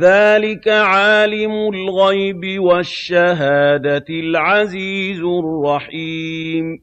ذَٰلِكَ عَالِمُ الْغَيْبِ وَالشَّهَادَةِ الْعَزِيزُ الرَّحِيمُ